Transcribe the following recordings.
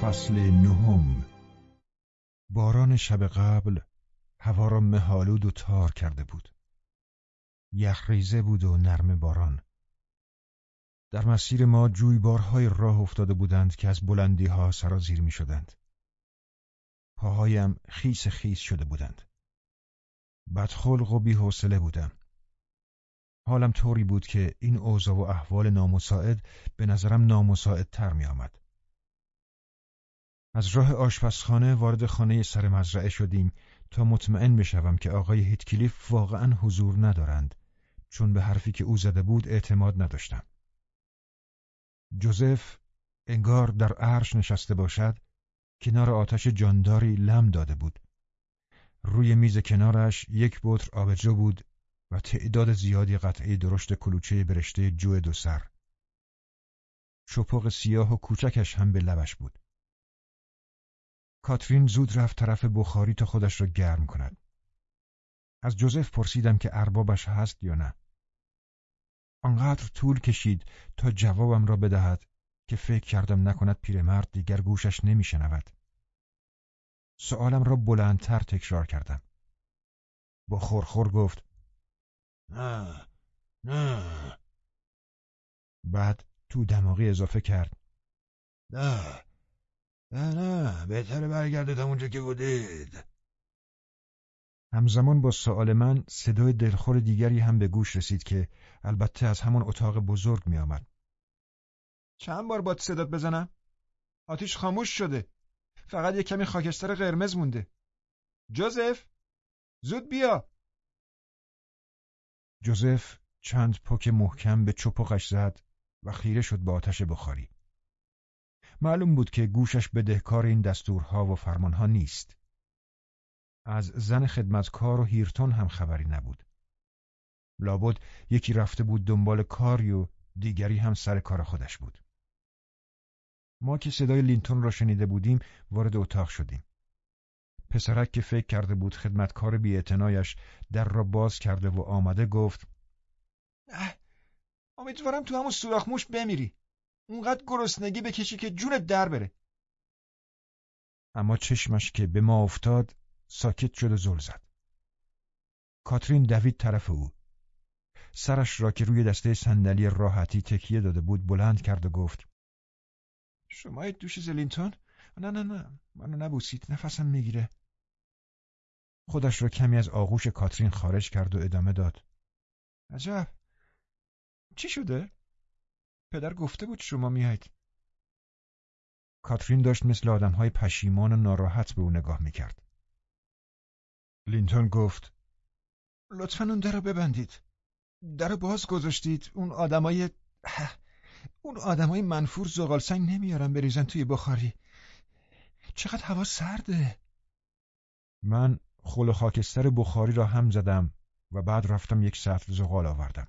فصل نهم. باران شب قبل هوا را مهالود و تار کرده بود. یخریزه بود و نرم باران. در مسیر ما جویبارهای راه افتاده بودند که از بلندی ها سرازیر می شدند. پاهایم خیس خیس شده بودند. بدخلق و بیحوصله بودم. حالم طوری بود که این اوضاع و احوال نامساعد به نظرم نامساعد تر می آمد. از راه آشپزخانه وارد خانه سر مزرعه شدیم تا مطمئن بشوم که آقای هیتکلیف واقعا حضور ندارند چون به حرفی که او زده بود اعتماد نداشتم. جوزف انگار در عرش نشسته باشد کنار آتش جانداری لم داده بود. روی میز کنارش یک بطر آبجو بود و تعداد زیادی قطعه درشت کلوچه برشته جو دو سر. چپق سیاه و کوچکش هم به لبش بود. کاترین زود رفت طرف بخاری تا خودش را گرم کند. از جوزف پرسیدم که اربابش هست یا نه. آنقدر طول کشید تا جوابم را بدهد که فکر کردم نکند پیرمرد دیگر گوشش نمیشنود. سوالم را بلندتر تکرار کردم. با خورخور گفت نه نه بعد تو دماغی اضافه کرد نه نه نه بهتره برگردید همونجا که بودید همزمان با سوال من صدای دلخور دیگری هم به گوش رسید که البته از همان اتاق بزرگ می آمد. چند بار باد صدات بزنم؟ آتیش خاموش شده. فقط یک کمی خاکستر قرمز مونده. جوزف زود بیا. جوزف چند پک محکم به چپقش زد و خیره شد به آتش بخاری. معلوم بود که گوشش بدهکار این دستورها و فرمانها نیست. از زن خدمتکار و هیرتون هم خبری نبود. لابد یکی رفته بود دنبال کاری و دیگری هم سر کار خودش بود. ما که صدای لینتون را شنیده بودیم وارد اتاق شدیم. پسرک که فکر کرده بود خدمتکار بیاعتنایش در را باز کرده و آمده گفت نه امیدوارم تو همون سوراخ موش بمیری. اونقدر گرسنگی بکشی که جونت در بره. اما چشمش که به ما افتاد ساکت شد و زل زد. کاترین دوید طرف او. سرش را که روی دسته صندلی راحتی تکیه داده بود بلند کرد و گفت شما دوش زلینتون؟ نه نه نه منو نبوسید نفسم می‌گیره. خودش را کمی از آغوش کاترین خارج کرد و ادامه داد. عجب. چی شده؟ پدر گفته بود شما میایید کاترین داشت مثل آدمهای پشیمان و ناراحت به او نگاه می‌کرد. لینتون گفت لطفا اون در رو ببندید. در باز گذاشتید. اون آدمای اون آدمای منفور زغال سنگ نمیارن بریزن توی بخاری چقدر هوا سرده من خل خاکستر بخاری را هم زدم و بعد رفتم یک سطل زغال آوردم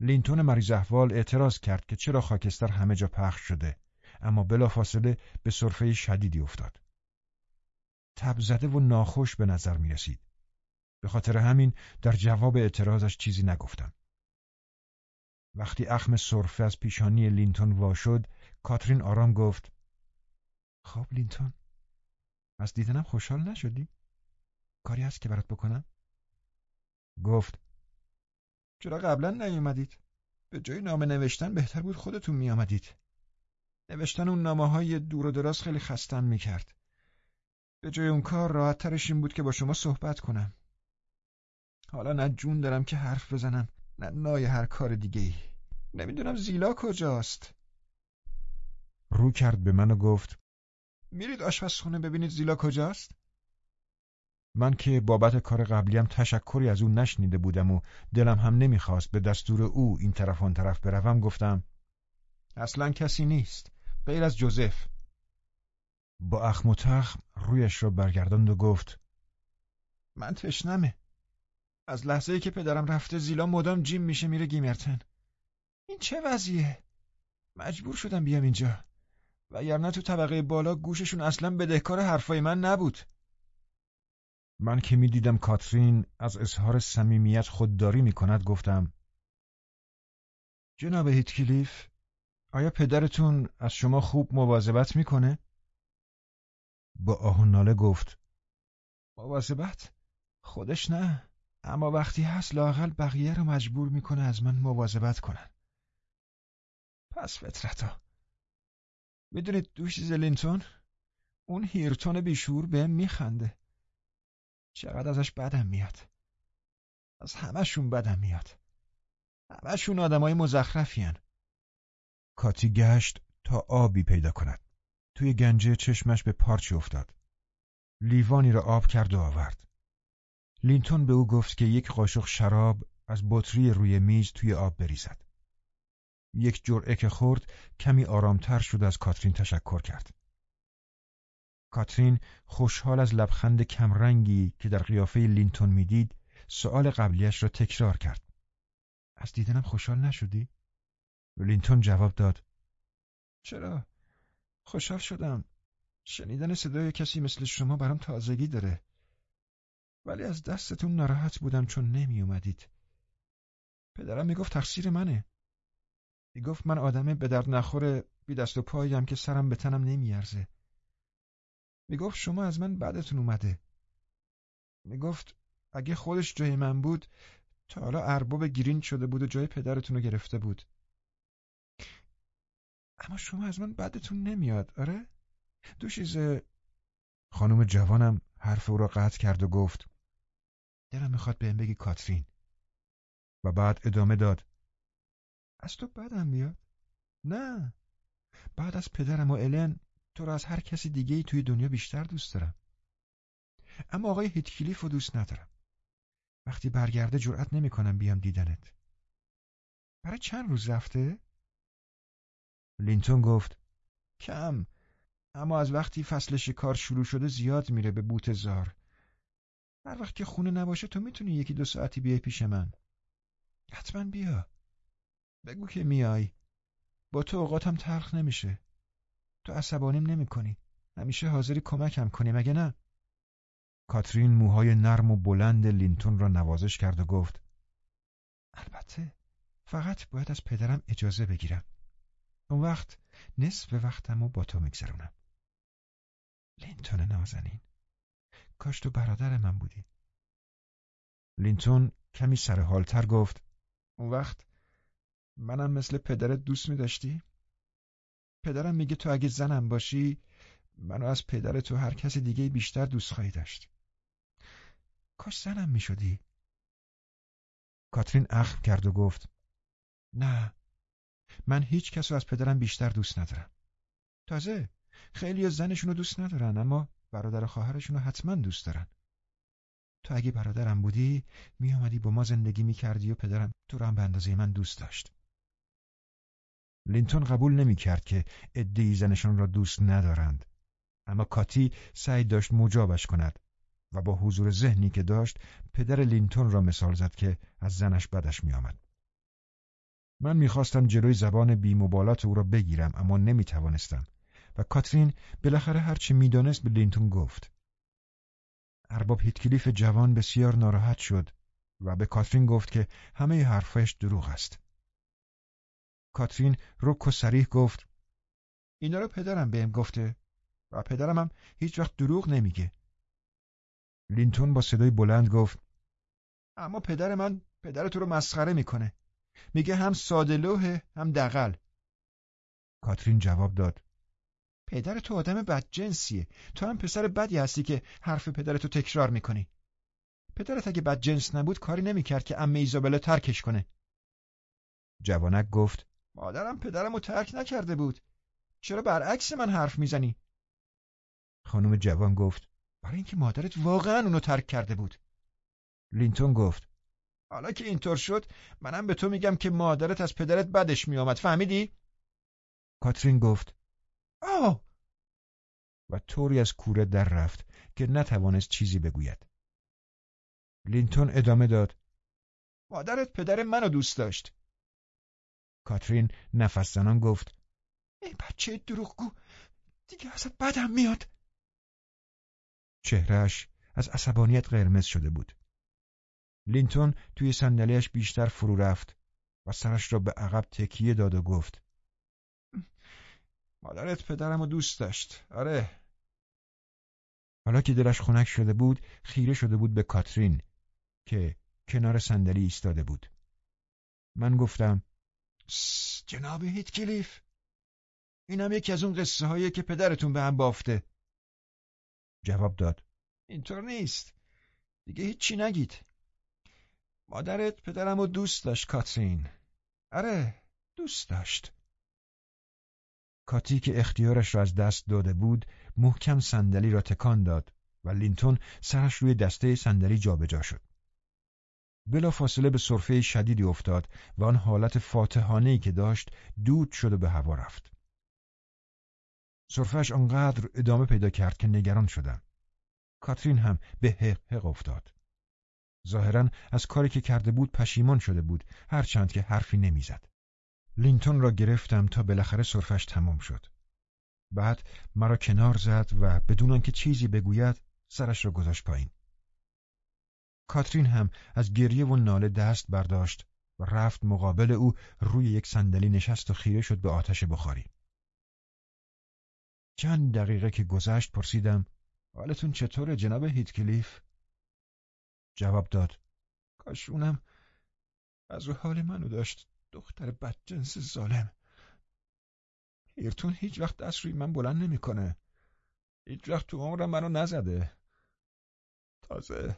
لینتون مریض احوال اعتراض کرد که چرا خاکستر همه جا پخش شده اما بلافاصله به صرفه شدیدی افتاد تب زده و ناخوش به نظر می رسید. به خاطر همین در جواب اعتراضش چیزی نگفتم. وقتی اخم سرفه از پیشانی لینتون وا شد، کاترین آرام گفت خب لینتون از دیدنم خوشحال نشدی؟ کاری هست که برات بکنم؟ گفت چرا قبلا نیومدید؟ به جای نامه نوشتن بهتر بود خودتون میآمدید. نوشتن اون نامه های دور و دراز خیلی خستم می‌کرد. به جای اون کار راحت ترش این بود که با شما صحبت کنم. حالا نه جون دارم که حرف بزنم نای هر کار دیگه ای. نمی‌دونم زیلا کجاست. رو کرد به من و گفت میرید آشپزخونه ببینید زیلا کجاست؟ من که بابت کار قبلیم تشکری از او نشنیده بودم و دلم هم نمی‌خواست به دستور او این طرف آن طرف بروم گفتم اصلا کسی نیست غیر از جوزف با اخم و تخم رویش را برگرداند و گفت من تشنمه از لحظه ای که پدرم رفته زیلا مدام جیم میشه میره گیمرتن. این چه وضعیه؟ مجبور شدم بیام اینجا. وگرنه تو طبقه بالا گوششون اصلا بدهکار حرفای من نبود. من که می‌دیدم کاترین از اظهار صمیمیت خودداری می کند گفتم جناب هیتکلیف آیا پدرتون از شما خوب مواظبت می‌کنه؟ با آه و ناله گفت مواظبت؟ خودش نه. اما وقتی هست لاقل بقیه رو مجبور می‌کنه از من مواظبت کنن. پس فطرتا. می‌دونید دوش زلینتون؟ اون هیرتون بیشور بهم میخنده. چقدر ازش بدم میاد. از همهشون بدم میاد. همهشون آدمای مزخرفیان. کاتی گشت تا آبی پیدا کند. توی گنجه چشمش به پارچه افتاد. لیوانی را آب کرد و آورد. لینتون به او گفت که یک قاشق شراب از بطری روی میز توی آب بریزد. یک جرعه که خورد کمی آرامتر شد از کاترین تشکر کرد. کاترین خوشحال از لبخند کمرنگی که در قیافه لینتون می‌دید سؤال قبلیش را تکرار کرد. از دیدنم خوشحال نشدی؟ لینتون جواب داد. چرا؟ خوشحال شدم. شنیدن صدای کسی مثل شما برام تازگی داره. ولی از دستتون ناراحت بودم چون نمی اومدید پدرم می‌گفت تقصیر منه. می‌گفت من آدم به درد نخوره بی دست و پاییم که سرم به تنم نمیارزه. می‌گفت شما از من بعدتون اومده. می‌گفت اگه خودش جای من بود تا حالا ارباب گرین شده بود و جای پدرتون رو گرفته بود. اما شما از من بعدتون نمیاد آره؟ دو خانم جوانم حرف او را قطع کرد و گفت دلم می‌خواد بهم بگی کاترین. و بعد ادامه داد. از تو بدم میاد؟ نه. بعد از پدرم و الن تو را از هر کسی دیگه ای توی دنیا بیشتر دوست دارم. اما آقای هیتکلیف رو دوست ندارم. وقتی برگرده جرأت نمی‌کنم بیام دیدنت. برای چند روز رفته؟ لینتون گفت کم. اما از وقتی فصل شکار شروع شده زیاد میره به بوت زار. هر وقت که خونه نباشه تو می‌تونی یکی دو ساعتی بیای پیش من. حتما بیا. بگو که میای. با تو اوقاتم تلخ نمیشه. تو عصبانیم نمی کنی همیشه حاضری کمکم کنی مگه نه؟ کاترین موهای نرم و بلند لینتون را نوازش کرد و گفت البته فقط باید از پدرم اجازه بگیرم. اون وقت نصف وقتم رو با تو میگذرونم. لینتون نازنین. کاش تو برادر من بودی. لینتون کمی سرحالتر گفت اون وقت منم مثل پدرت دوست می داشتی؟ پدرم میگه تو اگه زنم باشی منو از پدر تو هر کسی دیگه بیشتر دوست خواهی داشت. کاش زنم می شدی کاترین اخم کرد و گفت نه من هیچ کس از پدرم بیشتر دوست ندارم. تازه خیلی از زنشون رو دوست ندارن اما برادر و خواهرشون رو حتما دوست دارن. تو اگه برادرم بودی می آمدی با ما زندگی می کردی و پدرم تو رو هم به اندازه من دوست داشت. لینتون قبول نمی کرد که ادهی زنشان را دوست ندارند. اما کاتی سعی داشت مجابش کند و با حضور ذهنی که داشت پدر لینتون را مثال زد که از زنش بدش می آمد. من می‌خواستم جلوی زبان بی‌مبالات او را بگیرم اما نمی توانستم و کاترین بالاخره هرچی می‌دانست به لینتون گفت. ارباب هیتکلیف جوان بسیار ناراحت شد و به کاترین گفت که همه حرفایش دروغ است. کاترین رک و صریح گفت اینا رو پدرم بهم گفته و پدرم هم هیچ وقت دروغ نمیگه. لینتون با صدای بلند گفت اما پدر من پدر تو رو مسخره می‌کنه. میگه هم ساده هم دقل. کاترین جواب داد پدر تو آدم بدجنسیه تو هم پسر بدی هستی که حرف پدرتو تکرار می‌کنی. پدرت اگه بدجنس نبود کاری نمی‌کرد که امه ایزابلا ترکش کنه. جوانک گفت مادرم پدرمو ترک نکرده بود. چرا برعکس من حرف می‌زنی؟ خانم جوان گفت برای اینکه مادرت واقعا اونو ترک کرده بود. لینتون گفت حالا که اینطور شد منم به تو میگم که مادرت از پدرت بدش میآمد. فهمیدی؟ کاترین گفت آه! و طوری از کوره در رفت که نتوانست چیزی بگوید. لینتون ادامه داد. مادرت پدر منو دوست داشت. کاترین نفس زنان گفت. ای بچه دروغگو دیگه ازت بدم میاد. چهرش از عصبانیت قرمز شده بود. لینتون توی صندلیاش بیشتر فرو رفت و سرش را به عقب تکیه داد و گفت. مادرت پدرم رو دوست داشت. آره. حالا که دلش خنک شده بود خیره شده بود به کاترین که کنار صندلی ایستاده بود. من گفتم جناب هیتکلیف اینم یکی از اون قصه هایی که پدرتون به هم بافته. جواب داد اینطور نیست. دیگه هیچی نگید. مادرت پدرم رو دوست داشت کاترین. آره دوست داشت. کاتی که اختیارش را از دست داده بود محکم صندلی را تکان داد و لینتون سرش روی دسته صندلی جابجا شد. بلا فاصله به صرفه شدیدی افتاد و آن حالت فاتحانهی که داشت دود شد و به هوا رفت. صرفش آنقدر ادامه پیدا کرد که نگران شدم. کاترین هم به حق حق افتاد. ظاهرا از کاری که کرده بود پشیمان شده بود هرچند که حرفی نمی‌زد. لینتون را گرفتم تا بالاخره صرفش تمام شد. بعد مرا کنار زد و بدون آنکه چیزی بگوید سرش را گذاشت پایین. کاترین هم از گریه و ناله دست برداشت و رفت مقابل او روی یک صندلی نشست و خیره شد به آتش بخاری. چند دقیقه که گذشت پرسیدم حالتون چطوره جناب هیتکلیف؟ جواب داد کاش اونم از حال منو داشت دختر بدجنس ظالم. ایرتون هیچ وقت دست روی من بلند نمی‌کنه. هیچ وقت تو عمرم منو نزده. تازه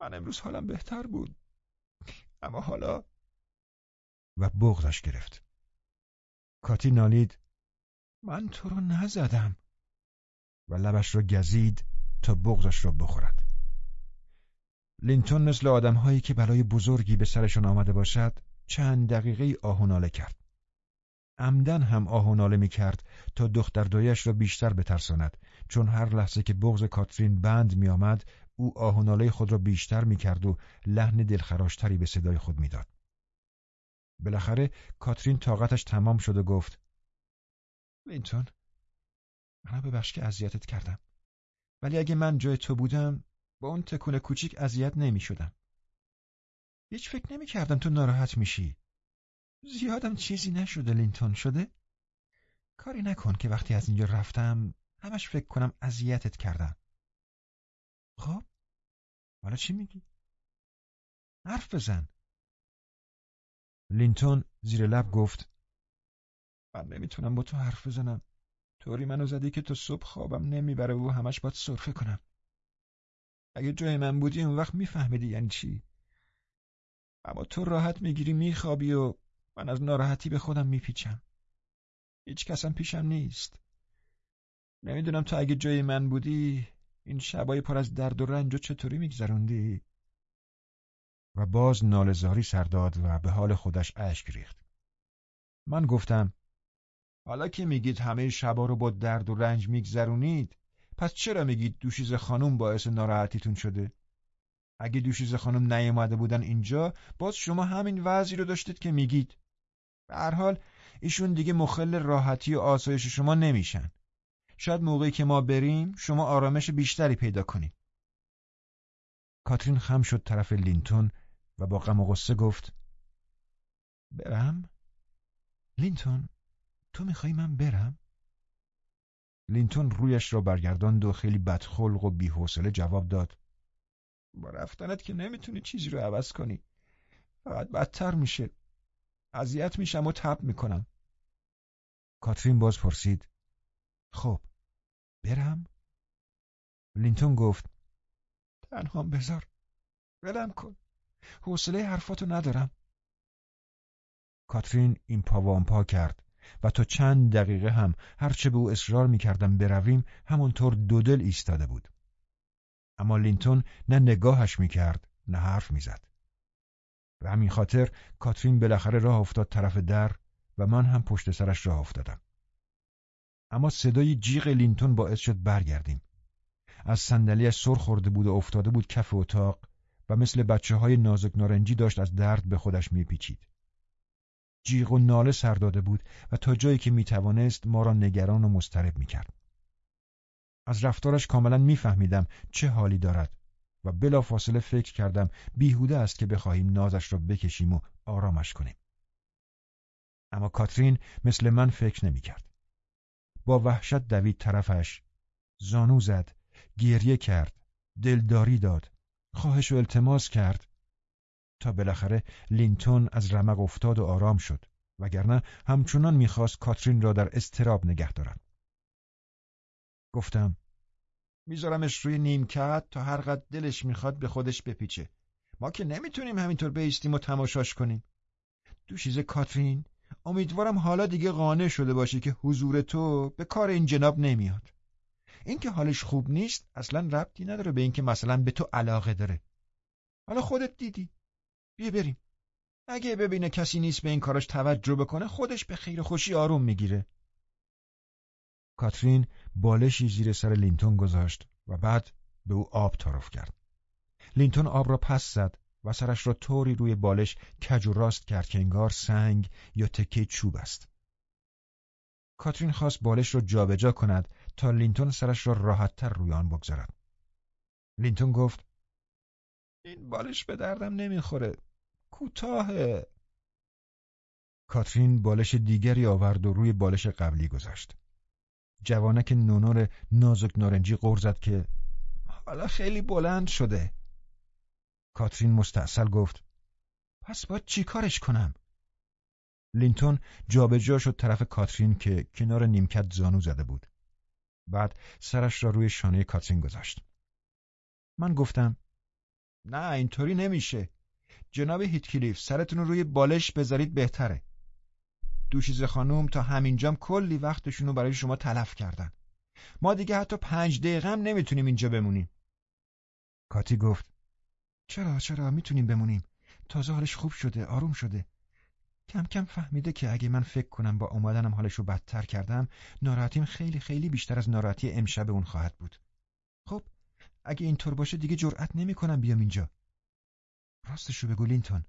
من امروز حالم بهتر بود. اما حالا و بغضش گرفت. کاتی نالید من تو رو نزدم و لبش را گزید تا بغضش را بخورد. لینتون مثل آدمهایی که برای بزرگی به سرشان آمده باشد چند دقیقه آهوناله کرد عمدن هم آهوناله می کرد تا دختر دایش را بیشتر بترساند چون هر لحظه که بغض کاترین بند می آمد او آهوناله خود را بیشتر می کرد و لحن دلخراشتری به صدای خود می‌داد. بالاخره کاترین طاقتش تمام شد و گفت لینتون منو ببخش که اذیتت کردم ولی اگه من جای تو بودم با اون تکون کوچیک اذیت نمی شدم. هیچ فکر نمی کردم تو ناراحت میشی. زیادم چیزی نشده لینتون شده؟ کاری نکن که وقتی از اینجا رفتم همش فکر کنم اذیتت کردم. خب حالا چی میگی؟ حرف بزن. لینتون زیر لب گفت من نمی‌تونم با تو حرف بزنم. طوری منو زدی که تو صبح خوابم نمی‌بره و همش باید صرفه کنم. اگه جای من بودی اون وقت میفهمیدی یعنی چی؟ اما تو راحت می‌گیری میخوابی و من از ناراحتی به خودم میپیچم. هیچ کسم پیشم نیست. نمی‌دونم تو اگه جای من بودی این شبای پر از درد و رنج و چطوری میگذروندی؟ و باز نالزاری سرداد و به حال خودش اشک ریخت. من گفتم حالا که میگید همه شبا رو با درد و رنج میگذرونید پس چرا میگید دوشیز خانم باعث ناراحتیتون شده؟ اگه دوشیز خانم نیومده بودن اینجا باز شما همین وضعی رو داشتید که میگید به هر حال ایشون دیگه مخل راحتی و آسایش شما نمیشن شاید موقعی که ما بریم شما آرامش بیشتری پیدا کنید کاترین خم شد طرف لینتون و با غم و غصه گفت برم؟ لینتون تو می‌خوای من برم؟ لینتون رویش را برگرداند و خیلی بدخلق و بیحوصله جواب داد با رفتنت که نمی‌تونی چیزی رو عوض کنی. فقط بدتر میشه. اذیت میشم و تب می‌کنم. کاترین باز پرسید. خب برم؟ لینتون گفت. تنهام بذار. ولم کن. حوصله حرفاتو ندارم. کاترین این پا پا کرد و تا چند دقیقه هم هرچه به او اصرار می‌کردم برویم همونطور دودل ایستاده بود. اما لینتون نه نگاهش می‌کرد نه حرف می‌زد. به همین خاطر کاترین بالاخره راه افتاد طرف در و من هم پشت سرش راه افتادم. اما صدای جیغ لینتون باعث شد برگردیم. از صندلیاش سر خورده بود و افتاده بود کف اتاق و مثل بچه های نازک نارنجی داشت از درد به خودش میپیچید. جیغ و ناله سر داده بود و تا جایی که می‌توانست ما را نگران و مضطرب می‌کرد. از رفتارش کاملا میفهمیدم چه حالی دارد و بلافاصله فکر کردم بیهوده است که بخواهیم نازش را بکشیم و آرامش کنیم. اما کاترین مثل من فکر نمی‌کرد. با وحشت دوید طرفش زانو زد گریه کرد دلداری داد خواهش و التماس کرد تا بالاخره لینتون از رمق افتاد و آرام شد وگرنه همچنان می‌خواست کاترین را در استراب نگه دارد گفتم میذارمش روی نیمکت تا هر قد دلش می‌خواد به خودش بپیچه. ما که نمی‌تونیم همینطور بیستیم و تماشاش کنیم. دوشیزه کاترین امیدوارم حالا دیگه قانع شده باشی که حضور تو به کار این جناب نمیاد. اینکه حالش خوب نیست اصلا ربطی نداره به اینکه مثلا به تو علاقه داره. حالا خودت دیدی. بیا بریم. اگه ببینه کسی نیست به این کارش توجه بکنه خودش به خیر خوشی آروم می‌گیره. کاترین بالشی زیر سر لینتون گذاشت و بعد به او آب تعارف کرد. لینتون آب را پس زد و سرش را طوری روی بالش کج و راست کرد که انگار سنگ یا تکه چوب است. کاترین خواست بالش را جابجا کند تا لینتون سرش را راحتتر روی آن بگذارد. لینتون گفت این بالش به دردم نمی‌خوره. کوتاهه. کاترین بالش دیگری آورد و روی بالش قبلی گذاشت. جوانک نونور نازک نارنجی زد که حالا خیلی بلند شده. کاترین مستاصل گفت پس باید چی کارش کنم؟ لینتون جابجا شد طرف کاترین که کنار نیمکت زانو زده بود. بعد سرش را روی شانه کاترین گذاشت. من گفتم نه اینطوری نمیشه. جناب هیتکلیف سرتون رو روی بالش بذارید بهتره. دوشیزه خانوم تا همینجام کلی وقتشون رو برای شما تلف کردن. ما دیگه حتی پنج دقیقه هم نمی‌تونیم اینجا بمونیم. کاتی گفت چرا چرا؟ می‌تونیم بمونیم. تازه حالش خوب شده آروم شده. کم کم فهمیده که اگه من فکر کنم با اومدنم حالش رو بدتر کردم ناراحتیم خیلی خیلی بیشتر از ناراحتی امشب اون خواهد بود. خب اگه اینطور باشه دیگه جرأت نمی‌کنم بیام اینجا. راستشو بگو لینتون.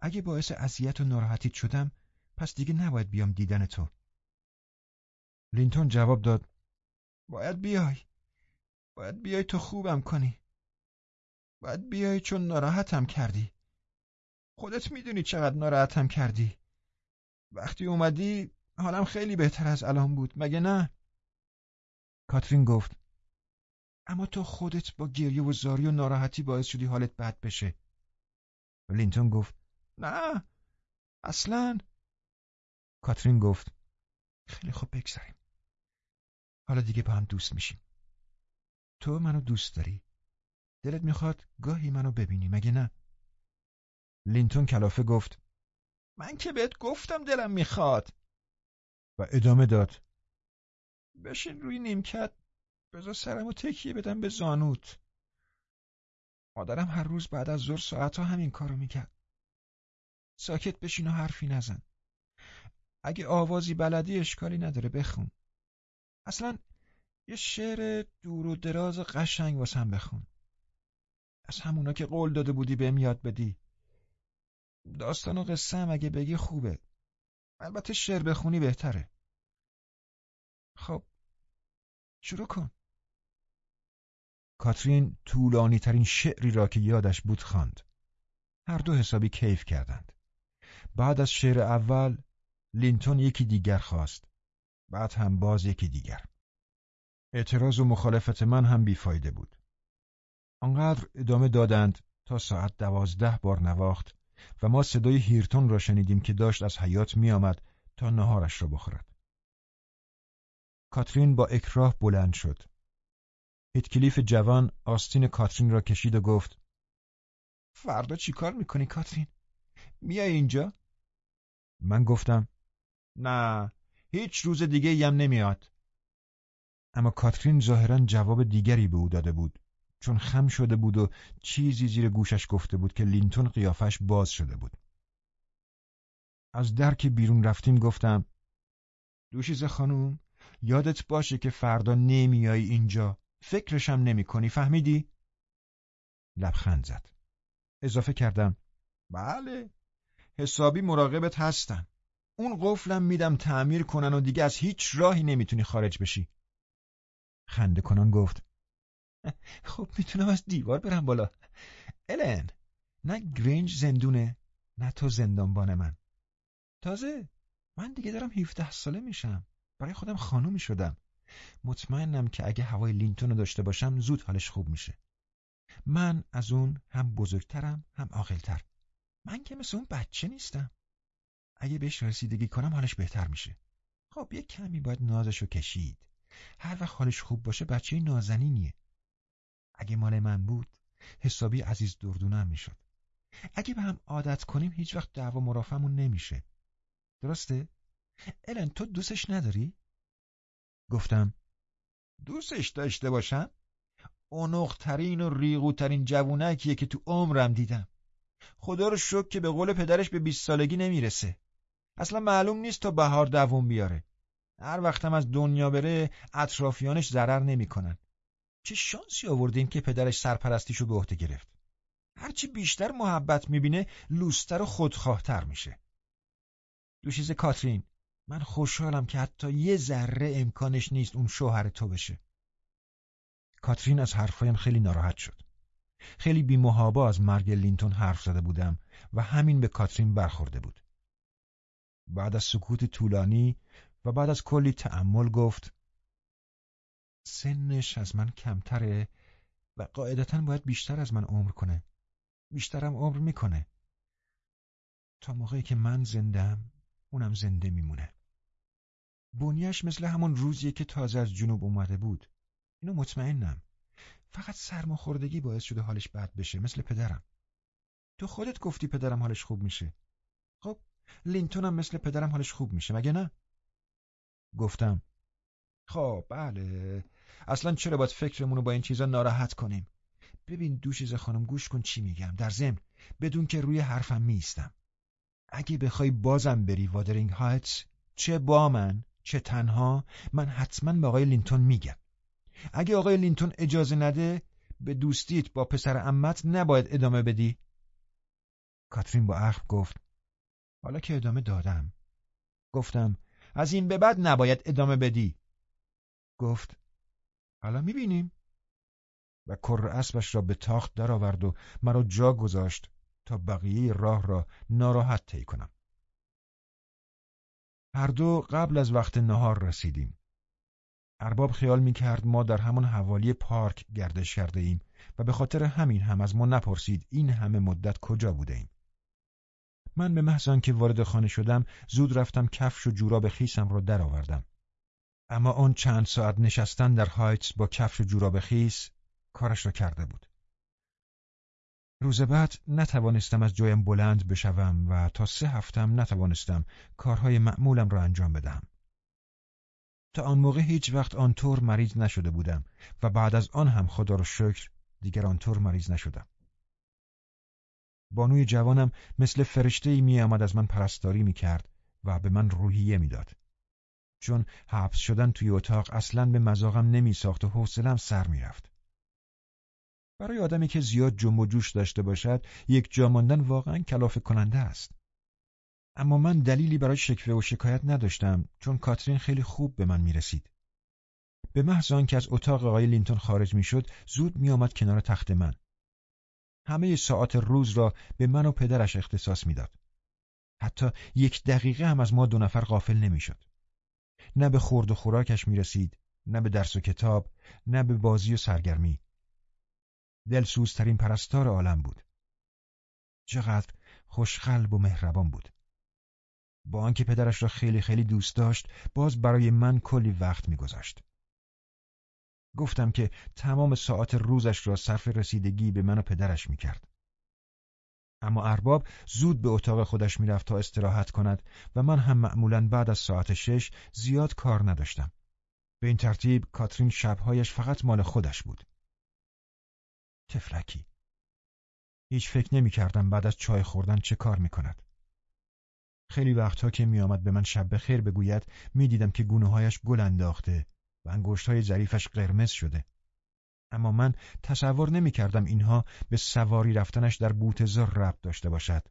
اگه باعث اذیت و ناراحتیت شدم پس دیگه نباید بیام دیدن تو. لینتون جواب داد باید بیای. باید بیای تو خوبم کنی. باید بیای چون ناراحتم کردی. خودت می‌دونی چقدر ناراحتم کردی. وقتی اومدی حالم خیلی بهتر از الان بود. مگه نه؟ کاترین گفت اما تو خودت با گریه و زاری و ناراحتی باعث شدی حالت بد بشه. لینتون گفت نه اصلا کاترین گفت خیلی خوب بگذاریم. حالا دیگه با هم دوست میشیم. تو منو دوست داری؟ دلت می‌خواد گاهی منو ببینی مگه نه؟ لینتون کلافه گفت من که بهت گفتم دلم می‌خواد. و ادامه داد بشین روی نیمکت بذار سرمو تکیه بدم به زانوت. مادرم هر روز بعد از ظهر ساعتها همین کارو می‌کرد. ساکت بشین و حرفی نزن. اگه آوازی بلدی اشکالی نداره بخون. اصلا یه شعر دور و دراز قشنگ واسم بخون. از همونا که قول داده بودی بهم یاد بدی. داستان و قصه هم اگه بگی خوبه. البته شعر بخونی بهتره. خب شروع کن. کاترین طولانی ترین شعری را که یادش بود خواند. هر دو حسابی کیف کردند. بعد از شعر اول لینتون یکی دیگر خواست. بعد هم باز یکی دیگر. اعتراض و مخالفت من هم بیفایده بود. آنقدر ادامه دادند تا ساعت دوازده بار نواخت و ما صدای هیرتون را شنیدیم که داشت از حیات می آمد تا نهارش را بخورد. کاترین با اکراه بلند شد. هیتکلیف جوان آستین کاترین را کشید و گفت فردا چی کار می‌کنی کاترین؟ میای اینجا؟ من گفتم نه هیچ روز دیگه یم نمیاد. اما کاترین ظاهرا جواب دیگری به او داده بود چون خم شده بود و چیزی زیر گوشش گفته بود که لینتون قیافش باز شده بود. از در که بیرون رفتیم گفتم دوشیز خانوم یادت باشه که فردا نمیای اینجا فکرشم نمی کنی فهمیدی؟ لبخند زد. اضافه کردم بله حسابی مراقبت هستم اون قفلم میدم تعمیر کنن و دیگه از هیچ راهی نمی‌تونی خارج بشی. خنده کنان گفت خب می‌تونم از دیوار برم بالا. الن نه گرنج زندونه نه تو زندانبان من. تازه من دیگه دارم 17 ساله میشم. برای خودم خانومی شدم. مطمئنم که اگه هوای لینتون رو داشته باشم زود حالش خوب میشه. من از اون هم بزرگترم هم عاقلتر. من که مثل اون بچه نیستم. اگه بهش رسیدگی کنم حالش بهتر میشه. خب یه کمی باید نازشو کشید. هر وقت حالش خوب باشه بچه نازنینیه. اگه مال من بود حسابی عزیز دردونم می‌شد. اگه به هم عادت کنیم هیچ وقت دعوا مرافمون نمیشه. درسته؟ الن تو دوستش نداری؟ گفتم دوستش داشته باشم؟ اونخترین و ریغوترین جوونکیه که تو عمرم دیدم. خدا رو شک که به قول پدرش به بیست سالگی نمی‌رسه. اصلا معلوم نیست تا بهار دووم بیاره. هر وقتم از دنیا بره اطرافیانش ضرر نمی‌کنن. چه شانسی آوردین که پدرش سرپرستیشو به عهده گرفت؟ هرچی بیشتر محبت می‌بینه لوستر و خودخواهتر میشه. دوشیز کاترین من خوشحالم که حتی یه ذره امکانش نیست اون شوهر تو بشه. کاترین از حرفایم خیلی ناراحت شد. خیلی بیمهابا از مرگ لینتون حرف زده بودم و همین به کاترین برخورده بود. بعد از سکوت طولانی و بعد از کلی تأمل گفت سنش از من کمتره و قاعدتا باید بیشتر از من عمر کنه. بیشترم عمر می‌کنه. تا موقعی که من زندم اونم زنده میمونه. بنیش مثل همون روزیه که تازه از جنوب اومده بود. اینو مطمئنم. فقط سرماخوردگی باعث شده حالش بد بشه مثل پدرم. تو خودت گفتی پدرم حالش خوب میشه. خب لینتونم مثل پدرم حالش خوب میشه مگه نه؟ گفتم. خب بله. اصلا چرا باید فکرمون رو با این چیزا ناراحت کنیم؟ ببین دوشیز خانم گوش کن چی میگم. در ضمن بدون که روی حرفم می‌ایستم اگه بخوای بازم بری وادرینگ هایتس چه با من چه تنها من حتما به آقای لینتون میگم. اگه آقای لینتون اجازه نده به دوستیت با پسر عمه‌ت نباید ادامه بدی. کاترین با اخم گفت حالا که ادامه دادم. گفتم از این به بعد نباید ادامه بدی. گفت حالا می‌بینیم. و کر اسبش را به تاخت درآورد و مرا جا گذاشت تا بقیه راه را ناراحت طی کنم. هر دو قبل از وقت نهار رسیدیم. ارباب خیال می کرد ما در همان حوالی پارک گردش کرده ایم و به خاطر همین هم از ما نپرسید این همه مدت کجا بوده ایم. من به محض که وارد خانه شدم زود رفتم کفش و جوراب خیسم را درآوردم. اما آن چند ساعت نشستن در هایتس با کفش و جوراب خیس کارش را کرده بود. روز بعد نتوانستم از جایم بلند بشوم و تا سه هفتم نتوانستم کارهای معمولم را انجام بدهم. تا آن موقع هیچ وقت آنطور مریض نشده بودم و بعد از آن هم خدا را شکر دیگر آنطور مریض نشدم. بانوی جوانم مثل فرشته ای می آمد از من پرستاری می کرد و به من روحیه می‌داد. چون حبس شدن توی اتاق اصلا به مزاقم نمی ساخت و حوصلم سر می رفت. برای آدمی که زیاد جنب و جوش داشته باشد یک جا ماندن واقعا کلافه کننده است. اما من دلیلی برای شکوه و شکایت نداشتم چون کاترین خیلی خوب به من می رسید. به محض که از اتاق آقای لینتون خارج می‌شد زود میآمد کنار تخت من. همه ساعات روز را به من و پدرش اختصاص می‌داد. حتی یک دقیقه هم از ما دو نفر غافل نمی‌شد. نه به خورد و خوراکش می رسید، نه به درس و کتاب، نه به بازی و سرگرمی. دلسوزترین پرستار عالم بود. چقدر خوشقلب و مهربان بود. با آنکه پدرش را خیلی خیلی دوست داشت باز برای من کلی وقت میگذاشت. گفتم که تمام ساعت روزش را صرف رسیدگی به من و پدرش می‌کرد. اما ارباب زود به اتاق خودش می‌رفت تا استراحت کند و من هم معمولا بعد از ساعت شش زیاد کار نداشتم. به این ترتیب کاترین شبهایش فقط مال خودش بود. تفلکی. هیچ فکر نمی کردم بعد از چای خوردن چه کار می کند. خیلی وقتها که می آمد به من شب خیر بگوید می دیدم که گونههایش گل انداخته و انگشتهای ظریفش قرمز شده. اما من تصور نمی کردم اینها به سواری رفتنش در بوتزار ربط داشته باشد.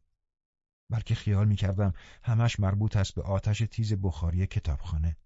بلکه خیال می کردم همش مربوط است به آتش تیز بخاری کتابخانه.